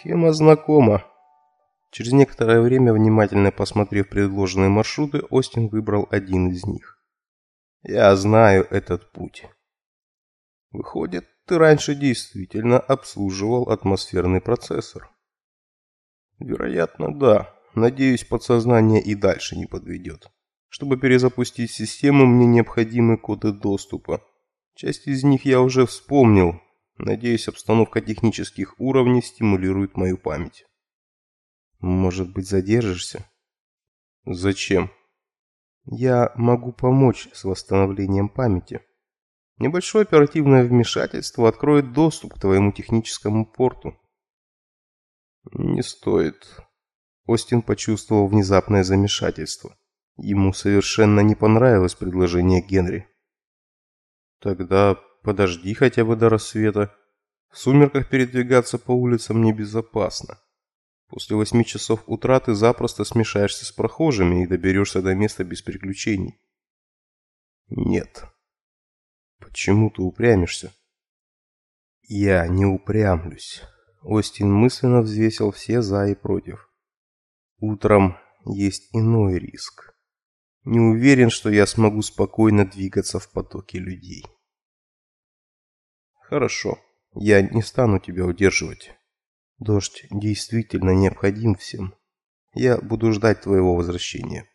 Схема знакома. Через некоторое время, внимательно посмотрев предложенные маршруты, Остин выбрал один из них. Я знаю этот путь. Выходит, ты раньше действительно обслуживал атмосферный процессор. Вероятно, да. Надеюсь, подсознание и дальше не подведет. Чтобы перезапустить систему, мне необходимы коды доступа. Часть из них я уже вспомнил. Надеюсь, обстановка технических уровней стимулирует мою память. Может быть, задержишься? Зачем? Я могу помочь с восстановлением памяти. Небольшое оперативное вмешательство откроет доступ к твоему техническому порту. Не стоит. Остин почувствовал внезапное замешательство. Ему совершенно не понравилось предложение Генри. Тогда подожди хотя бы до рассвета. В сумерках передвигаться по улицам небезопасно. После восьми часов утра ты запросто смешаешься с прохожими и доберешься до места без приключений. Нет. Почему ты упрямишься? Я не упрямлюсь. Остин мысленно взвесил все за и против. Утром есть иной риск. Не уверен, что я смогу спокойно двигаться в потоке людей. Хорошо, я не стану тебя удерживать. Дождь действительно необходим всем. Я буду ждать твоего возвращения.